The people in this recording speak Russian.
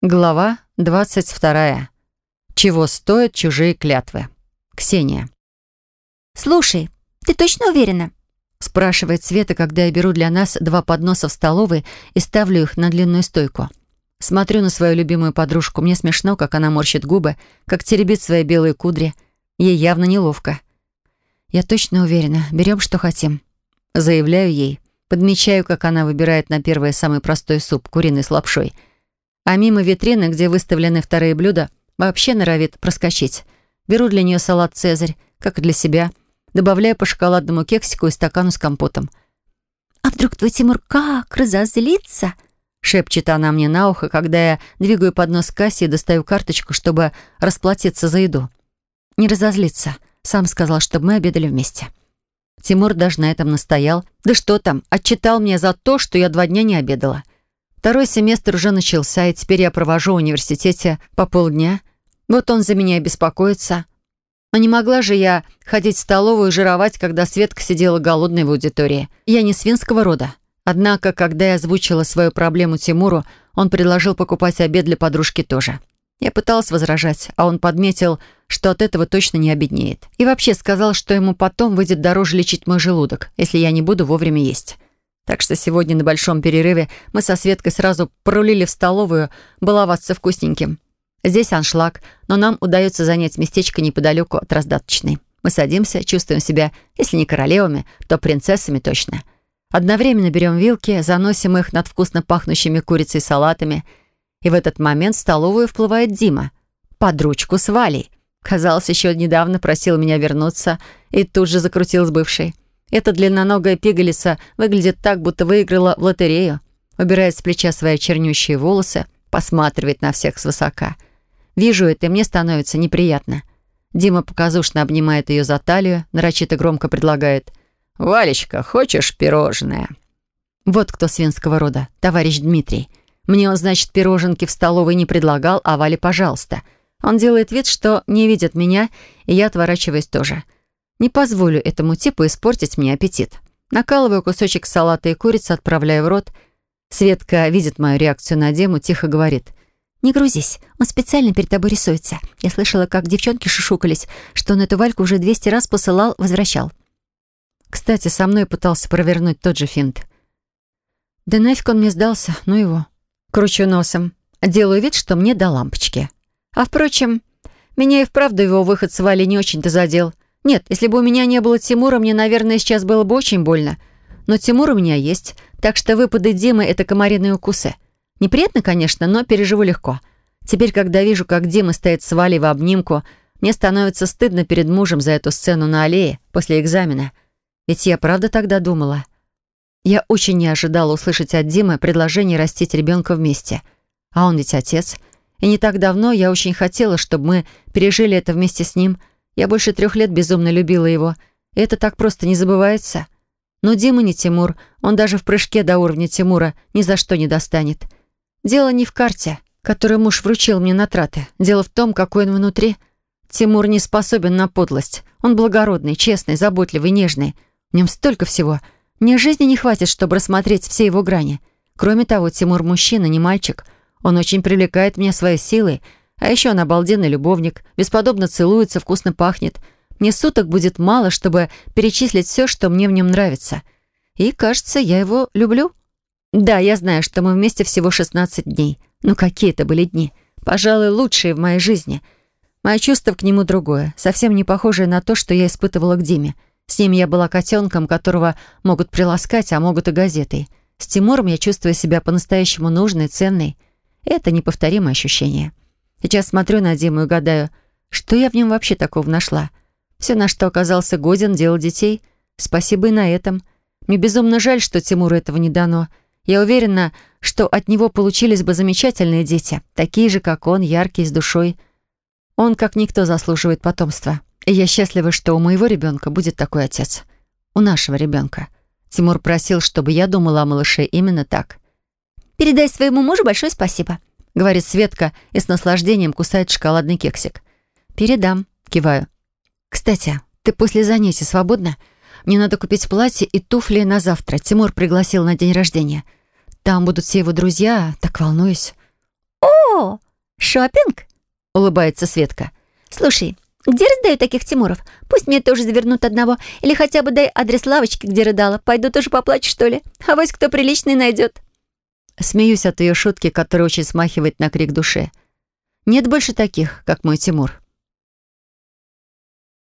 Глава 22. Чего стоят чужие клятвы? Ксения. «Слушай, ты точно уверена?» спрашивает Света, когда я беру для нас два подноса в столовой и ставлю их на длинную стойку. Смотрю на свою любимую подружку. Мне смешно, как она морщит губы, как теребит свои белые кудри. Ей явно неловко. «Я точно уверена. Берем, что хотим». Заявляю ей. Подмечаю, как она выбирает на первое самый простой суп, куриный с лапшой — а мимо витрины, где выставлены вторые блюда, вообще норовит проскочить. Беру для нее салат «Цезарь», как и для себя, добавляю по шоколадному кексику и стакану с компотом. «А вдруг твой Тимур как разозлится?» шепчет она мне на ухо, когда я двигаю поднос к кассе и достаю карточку, чтобы расплатиться за еду. Не разозлиться. Сам сказал, чтобы мы обедали вместе. Тимур даже на этом настоял. Да что там, отчитал меня за то, что я два дня не обедала. Второй семестр уже начался, и теперь я провожу в университете по полдня. Вот он за меня беспокоится. Но не могла же я ходить в столовую и жировать, когда Светка сидела голодной в аудитории. Я не свинского рода. Однако, когда я озвучила свою проблему Тимуру, он предложил покупать обед для подружки тоже. Я пыталась возражать, а он подметил, что от этого точно не обеднеет. И вообще сказал, что ему потом выйдет дороже лечить мой желудок, если я не буду вовремя есть. Так что сегодня на большом перерыве мы со Светкой сразу пролили в столовую баловаться вкусненьким. Здесь аншлаг, но нам удается занять местечко неподалеку от раздаточной. Мы садимся, чувствуем себя, если не королевами, то принцессами точно. Одновременно берем вилки, заносим их над вкусно пахнущими курицей салатами. И в этот момент в столовую вплывает Дима. Под ручку с Валей. Казалось, еще недавно просил меня вернуться и тут же закрутил с бывшей. Эта длинноногая пигалица выглядит так, будто выиграла в лотерею. Убирает с плеча свои чернющие волосы, посматривает на всех свысока. Вижу это, и мне становится неприятно. Дима показушно обнимает ее за талию, нарочито громко предлагает. «Валечка, хочешь пирожное?» Вот кто свинского рода, товарищ Дмитрий. Мне он, значит, пироженки в столовой не предлагал, а Вале, пожалуйста. Он делает вид, что не видит меня, и я отворачиваюсь тоже. Не позволю этому типу испортить мне аппетит. Накалываю кусочек салата и курицы, отправляю в рот. Светка видит мою реакцию на Дему, тихо говорит. «Не грузись, он специально перед тобой рисуется. Я слышала, как девчонки шушукались, что он эту Вальку уже 200 раз посылал, возвращал». Кстати, со мной пытался провернуть тот же финт. Да нафиг он мне сдался, ну его. Кручу носом. Делаю вид, что мне до лампочки. А впрочем, меня и вправду его выход с Валей не очень-то задел. Нет, если бы у меня не было Тимура, мне, наверное, сейчас было бы очень больно. Но Тимур у меня есть, так что выпады Димы — это комариные укусы. Неприятно, конечно, но переживу легко. Теперь, когда вижу, как Дима стоит с Валей в обнимку, мне становится стыдно перед мужем за эту сцену на аллее после экзамена. Ведь я правда тогда думала. Я очень не ожидала услышать от Димы предложение растить ребенка вместе. А он ведь отец. И не так давно я очень хотела, чтобы мы пережили это вместе с ним — я больше трех лет безумно любила его. И это так просто не забывается. Но Дима не Тимур. Он даже в прыжке до уровня Тимура ни за что не достанет. Дело не в карте, которую муж вручил мне на траты. Дело в том, какой он внутри. Тимур не способен на подлость. Он благородный, честный, заботливый, нежный. В нем столько всего. Мне жизни не хватит, чтобы рассмотреть все его грани. Кроме того, Тимур мужчина, не мальчик. Он очень привлекает меня своей силой — а еще он обалденный любовник, бесподобно целуется, вкусно пахнет. Мне суток будет мало, чтобы перечислить все, что мне в нем нравится. И, кажется, я его люблю. Да, я знаю, что мы вместе всего 16 дней. Но какие это были дни. Пожалуй, лучшие в моей жизни. Мое чувство к нему другое, совсем не похожее на то, что я испытывала к Диме. С ним я была котенком, которого могут приласкать, а могут и газетой. С Тимуром я чувствую себя по-настоящему нужной, ценной. Это неповторимое ощущение. Сейчас смотрю на Диму и гадаю, что я в нем вообще такого нашла. Все, на что оказался годен, дело детей. Спасибо и на этом. Мне безумно жаль, что Тимуру этого не дано. Я уверена, что от него получились бы замечательные дети, такие же, как он, яркие, с душой. Он, как никто, заслуживает потомства. И я счастлива, что у моего ребенка будет такой отец. У нашего ребенка. Тимур просил, чтобы я думала о малыше именно так. «Передай своему мужу большое спасибо», говорит Светка и с наслаждением кусает шоколадный кексик. «Передам», киваю. «Кстати, ты после занятий свободна? Мне надо купить платье и туфли на завтра. Тимур пригласил на день рождения. Там будут все его друзья, так волнуюсь». «О, шопинг?» — улыбается Светка. «Слушай, где раздают таких Тимуров? Пусть мне тоже завернут одного. Или хотя бы дай адрес лавочки, где рыдала. Пойду тоже поплачу, что ли? А вось кто приличный найдет». Смеюсь от ее шутки, которая очень смахивает на крик души. Нет больше таких, как мой Тимур.